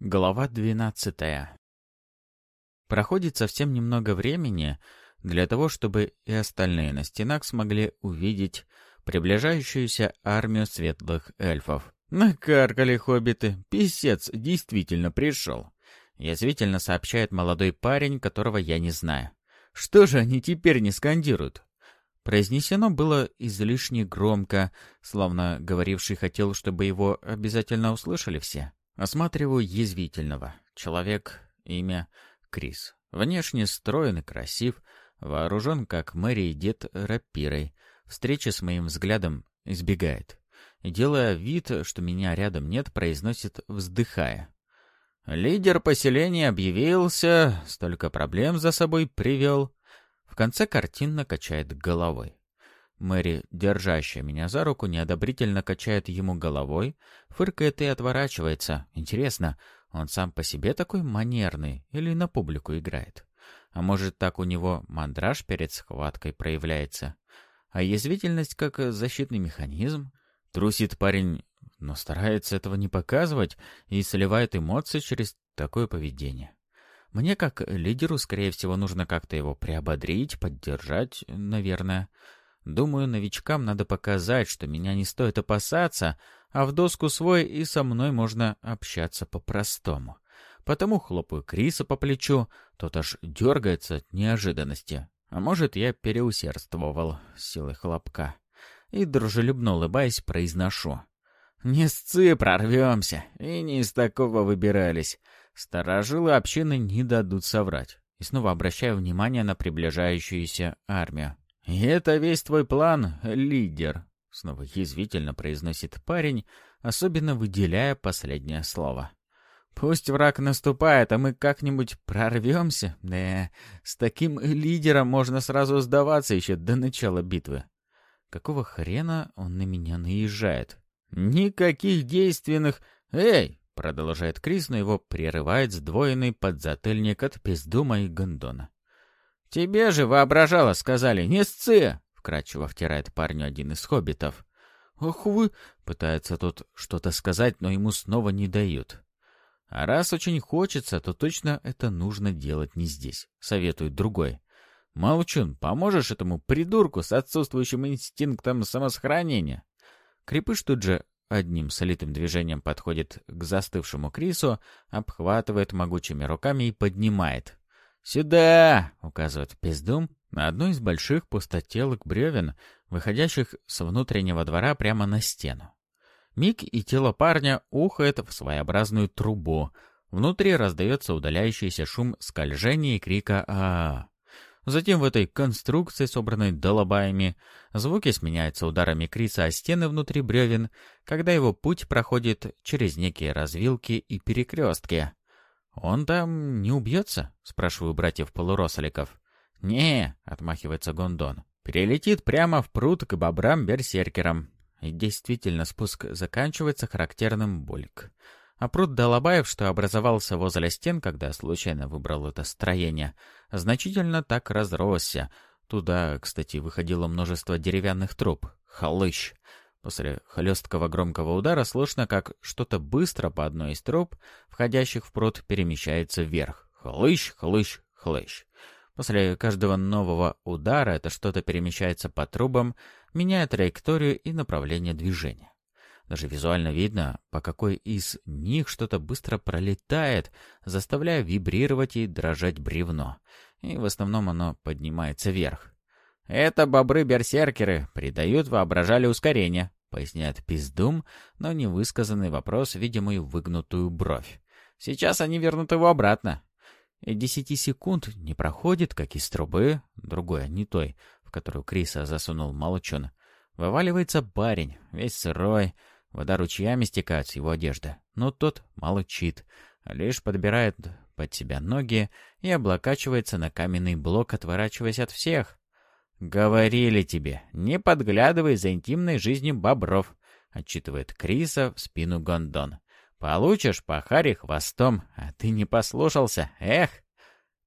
Глава двенадцатая. Проходит совсем немного времени для того, чтобы и остальные на стенах смогли увидеть приближающуюся армию светлых эльфов. Накаркали хоббиты, писец действительно пришел. Язвительно сообщает молодой парень, которого я не знаю. Что же они теперь не скандируют? Произнесено было излишне громко, словно говоривший хотел, чтобы его обязательно услышали все. Осматриваю язвительного. Человек, имя Крис. Внешне строен и красив, вооружен, как Мэри и дед, рапирой. Встреча с моим взглядом избегает. И, делая вид, что меня рядом нет, произносит, вздыхая. Лидер поселения объявился, столько проблем за собой привел. В конце картинно качает головой. Мэри, держащая меня за руку, неодобрительно качает ему головой, фыркает и отворачивается. Интересно, он сам по себе такой манерный или на публику играет? А может, так у него мандраж перед схваткой проявляется? А язвительность как защитный механизм? Трусит парень, но старается этого не показывать и сливает эмоции через такое поведение. Мне, как лидеру, скорее всего, нужно как-то его приободрить, поддержать, наверное. Думаю, новичкам надо показать, что меня не стоит опасаться, а в доску свой и со мной можно общаться по-простому. Потому хлопаю Криса по плечу, тот аж дергается от неожиданности. А может, я переусердствовал с силой хлопка. И, дружелюбно улыбаясь, произношу. «Не сцы, прорвемся, и не из такого выбирались. Старожилы общины не дадут соврать». И снова обращаю внимание на приближающуюся армию. «И это весь твой план, лидер», — снова язвительно произносит парень, особенно выделяя последнее слово. «Пусть враг наступает, а мы как-нибудь прорвемся. Да, с таким лидером можно сразу сдаваться еще до начала битвы. Какого хрена он на меня наезжает? Никаких действенных... Эй!» — продолжает Крис, но его прерывает сдвоенный подзатыльник от пиздума и гондона. «Тебе же, воображало, сказали, не сцы!» — вкратчиво втирает парню один из хоббитов. «Ох вы!» — пытается тут что-то сказать, но ему снова не дают. А раз очень хочется, то точно это нужно делать не здесь, советует другой. «Молчун, поможешь этому придурку с отсутствующим инстинктом самосохранения?» Крепыш тут же одним солитым движением подходит к застывшему Крису, обхватывает могучими руками и поднимает. «Сюда!» — указывает пиздум на одну из больших пустотелок бревен, выходящих с внутреннего двора прямо на стену. Миг и тело парня ухает в своеобразную трубу. Внутри раздается удаляющийся шум скольжения и крика а, -а, -а. Затем в этой конструкции, собранной долобаями, звуки сменяются ударами Криса о стены внутри бревен, когда его путь проходит через некие развилки и перекрестки. «Он там не убьется?» — спрашиваю братьев полуросликов. «Не», — отмахивается Гондон, — «перелетит прямо в пруд к бобрам-берсеркерам». И действительно, спуск заканчивается характерным бульк. А пруд Долобаев, что образовался возле стен, когда случайно выбрал это строение, значительно так разросся. Туда, кстати, выходило множество деревянных труб. Халыщ. После хлесткого громкого удара слышно, как что-то быстро по одной из труб, входящих в пруд, перемещается вверх. Хлыщ, хлыщ, хлыщ. После каждого нового удара это что-то перемещается по трубам, меняя траекторию и направление движения. Даже визуально видно, по какой из них что-то быстро пролетает, заставляя вибрировать и дрожать бревно. И в основном оно поднимается вверх. «Это бобры-берсеркеры придают воображали ускорение», — поясняет Пиздум, но невысказанный вопрос, видимую выгнутую бровь. «Сейчас они вернут его обратно». И десяти секунд не проходит, как из трубы, другой, не той, в которую Криса засунул молчун. Вываливается парень, весь сырой, вода ручьями стекает с его одежды, но тот молчит, лишь подбирает под себя ноги и облокачивается на каменный блок, отворачиваясь от всех. «Говорили тебе, не подглядывай за интимной жизнью бобров», — отчитывает Криса в спину Гондон. «Получишь по харе хвостом, а ты не послушался, эх!»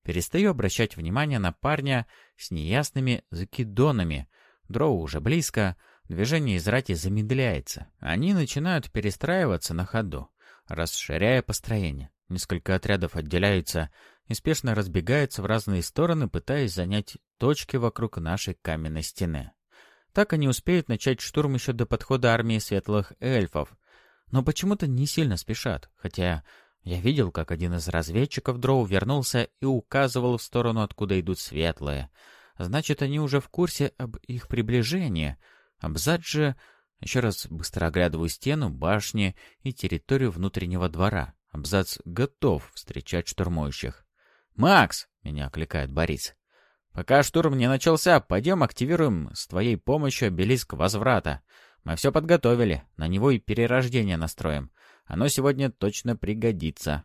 Перестаю обращать внимание на парня с неясными закидонами. Дроу уже близко, движение из рати замедляется. Они начинают перестраиваться на ходу. Расширяя построение. Несколько отрядов отделяются и спешно разбегаются в разные стороны, пытаясь занять точки вокруг нашей каменной стены. Так они успеют начать штурм еще до подхода армии светлых эльфов. Но почему-то не сильно спешат, хотя я видел, как один из разведчиков Дроу вернулся и указывал в сторону, откуда идут светлые. Значит, они уже в курсе об их приближении. Абзац же... Еще раз быстро оглядываю стену, башни и территорию внутреннего двора. Абзац готов встречать штурмующих. «Макс!» — меня окликает Борис. «Пока штурм не начался, пойдем активируем с твоей помощью обелиск возврата. Мы все подготовили, на него и перерождение настроим. Оно сегодня точно пригодится».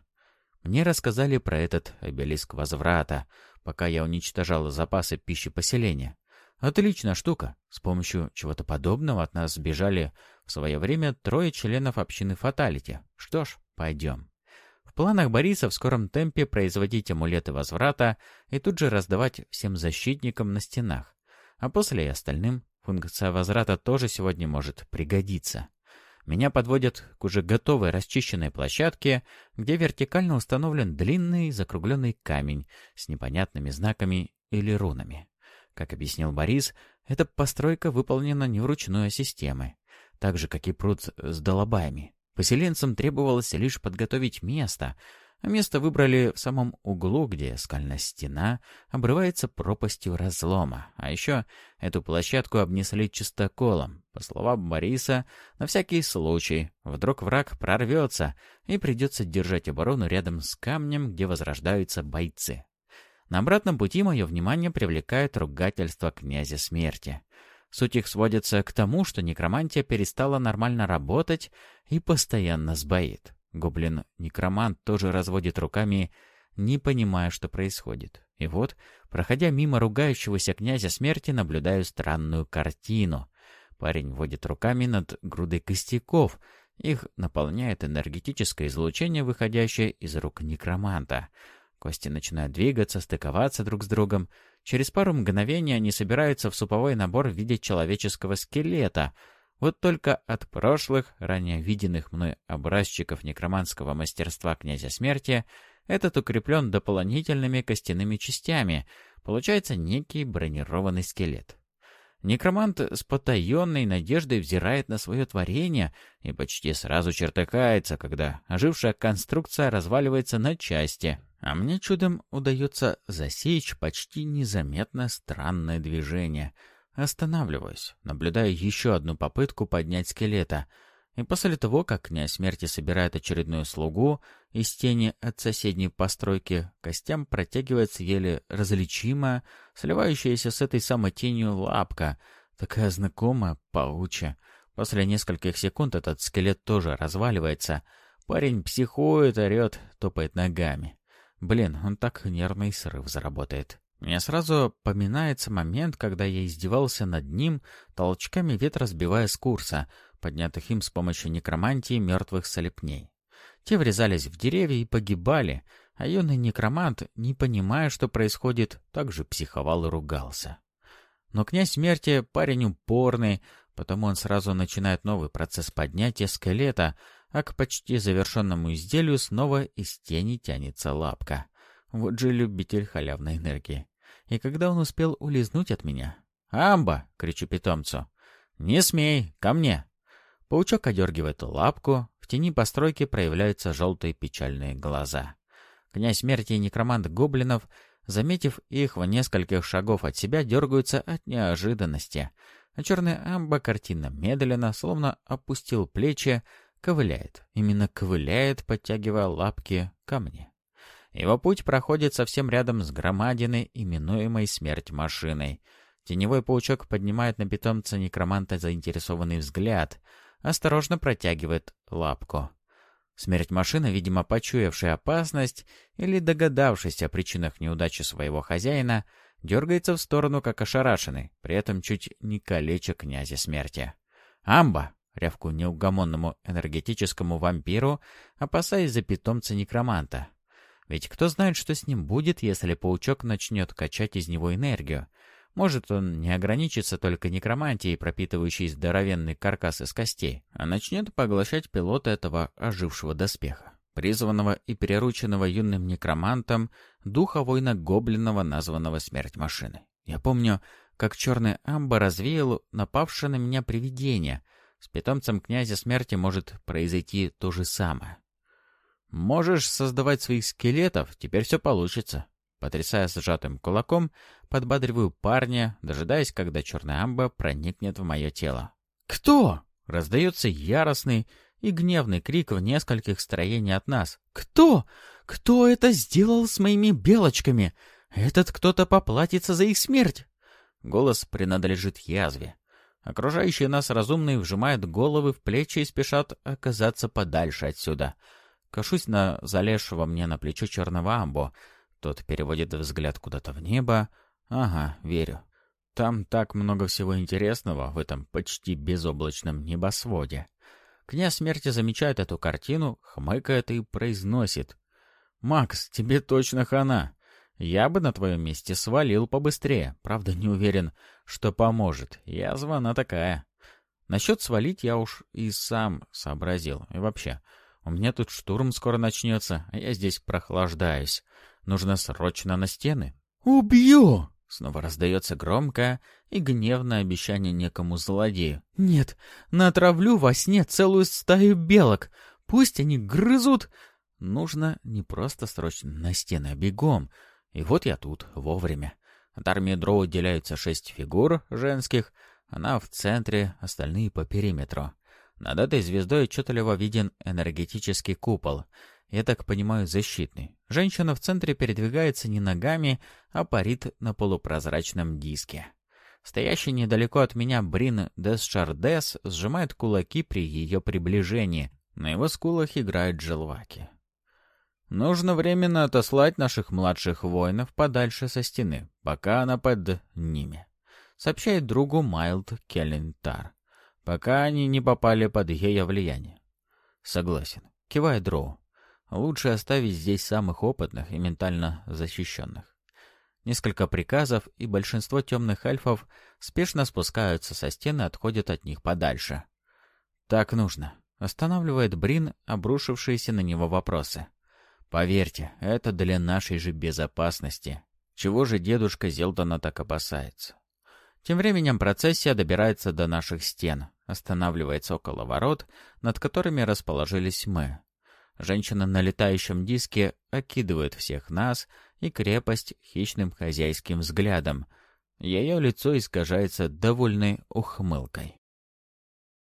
Мне рассказали про этот обелиск возврата, пока я уничтожал запасы пищи поселения. Отличная штука. С помощью чего-то подобного от нас сбежали в свое время трое членов общины Фаталити. Что ж, пойдем. В планах Бориса в скором темпе производить амулеты возврата и тут же раздавать всем защитникам на стенах. А после и остальным функция возврата тоже сегодня может пригодиться. Меня подводят к уже готовой расчищенной площадке, где вертикально установлен длинный закругленный камень с непонятными знаками или рунами. Как объяснил Борис, эта постройка выполнена не вручную, а системой. Так же, как и пруд с долобаями. Поселенцам требовалось лишь подготовить место, а место выбрали в самом углу, где скальная стена обрывается пропастью разлома. А еще эту площадку обнесли чистоколом. По словам Бориса, на всякий случай, вдруг враг прорвется и придется держать оборону рядом с камнем, где возрождаются бойцы. На обратном пути мое внимание привлекает ругательство князя смерти. Суть их сводится к тому, что некромантия перестала нормально работать и постоянно сбоит. Гоблин-некромант тоже разводит руками, не понимая, что происходит. И вот, проходя мимо ругающегося князя смерти, наблюдаю странную картину. Парень водит руками над грудой костяков. Их наполняет энергетическое излучение, выходящее из рук некроманта — Кости начинают двигаться, стыковаться друг с другом. Через пару мгновений они собираются в суповой набор в виде человеческого скелета. Вот только от прошлых, ранее виденных мной образчиков некроманского мастерства князя смерти, этот укреплен дополнительными костяными частями. Получается некий бронированный скелет. Некромант с потаенной надеждой взирает на свое творение и почти сразу чертыкается, когда ожившая конструкция разваливается на части, а мне чудом удается засечь почти незаметно странное движение. Останавливаюсь, наблюдая еще одну попытку поднять скелета. И после того, как князь смерти собирает очередную слугу, из тени от соседней постройки костям протягивается еле различимая, сливающаяся с этой самой тенью лапка, такая знакомая, паучья. После нескольких секунд этот скелет тоже разваливается. Парень психует, орет, топает ногами. Блин, он так нервный срыв заработает. Мне сразу поминается момент, когда я издевался над ним, толчками ветра сбивая с курса, поднятых им с помощью некромантии мертвых солепней. Те врезались в деревья и погибали, а юный некромант, не понимая, что происходит, также психовал и ругался. Но князь смерти парень упорный, потому он сразу начинает новый процесс поднятия скелета, а к почти завершенному изделию снова из тени тянется лапка. Вот же любитель халявной энергии. И когда он успел улизнуть от меня... «Амба!» — кричу питомцу. «Не смей! Ко мне!» Паучок одергивает лапку, в тени постройки проявляются желтые печальные глаза. Князь смерти и некромант гоблинов, заметив их в нескольких шагов от себя, дергаются от неожиданности, а черный амба картина медленно, словно опустил плечи, ковыляет. Именно ковыляет, подтягивая лапки ко мне. Его путь проходит совсем рядом с громадиной, именуемой смерть машиной. Теневой паучок поднимает на питомца некроманта заинтересованный взгляд, осторожно протягивает лапку. Смерть машины, видимо, почуявшая опасность или догадавшись о причинах неудачи своего хозяина, дергается в сторону, как ошарашенный, при этом чуть не калеча князя смерти. «Амба!» Рявку неугомонному энергетическому вампиру, опасаясь за питомца некроманта. Ведь кто знает, что с ним будет, если паучок начнет качать из него энергию. Может, он не ограничится только некромантией, пропитывающей здоровенный каркас из костей, а начнет поглощать пилота этого ожившего доспеха, призванного и перерученного юным некромантом духа воина гоблинного, названного смерть машины. Я помню, как черный амба развеял напавшее на меня привидение. С питомцем князя смерти может произойти то же самое. Можешь создавать своих скелетов, теперь все получится. Потрясая сжатым кулаком, подбадриваю парня, дожидаясь, когда черная амба проникнет в мое тело. «Кто?» — раздается яростный и гневный крик в нескольких строений от нас. «Кто? Кто это сделал с моими белочками? Этот кто-то поплатится за их смерть!» Голос принадлежит язве. Окружающие нас разумные вжимают головы в плечи и спешат оказаться подальше отсюда. Кашусь на залезшего мне на плечо черного амбо. Тот переводит взгляд куда-то в небо. Ага, верю. Там так много всего интересного в этом почти безоблачном небосводе. Князь смерти замечает эту картину, хмыкает и произносит. «Макс, тебе точно хана. Я бы на твоем месте свалил побыстрее. Правда, не уверен, что поможет. Язва она такая. Насчет свалить я уж и сам сообразил. И вообще, у меня тут штурм скоро начнется, а я здесь прохлаждаюсь. Нужно срочно на стены. «Убью!» — снова раздается громкое и гневное обещание некому злодею. «Нет, натравлю во сне целую стаю белок. Пусть они грызут...» Нужно не просто срочно на стены, а бегом. И вот я тут, вовремя. От армии дроу отделяются шесть фигур женских, она в центре, остальные по периметру. Над этой звездой отчетливо виден энергетический купол. Я так понимаю, защитный. Женщина в центре передвигается не ногами, а парит на полупрозрачном диске. Стоящий недалеко от меня Брин Десшардес сжимает кулаки при ее приближении. На его скулах играют желваки. Нужно временно отослать наших младших воинов подальше со стены, пока она под ними, сообщает другу Майлд Келлентар, пока они не попали под ее влияние. Согласен, кивает Дроу. Лучше оставить здесь самых опытных и ментально защищенных. Несколько приказов, и большинство темных эльфов спешно спускаются со стены и отходят от них подальше. «Так нужно», — останавливает Брин обрушившиеся на него вопросы. Поверьте, это для нашей же безопасности. Чего же дедушка Зелдона так опасается? Тем временем процессия добирается до наших стен, останавливается около ворот, над которыми расположились мы. Женщина на летающем диске окидывает всех нас и крепость хищным хозяйским взглядом. Ее лицо искажается довольной ухмылкой.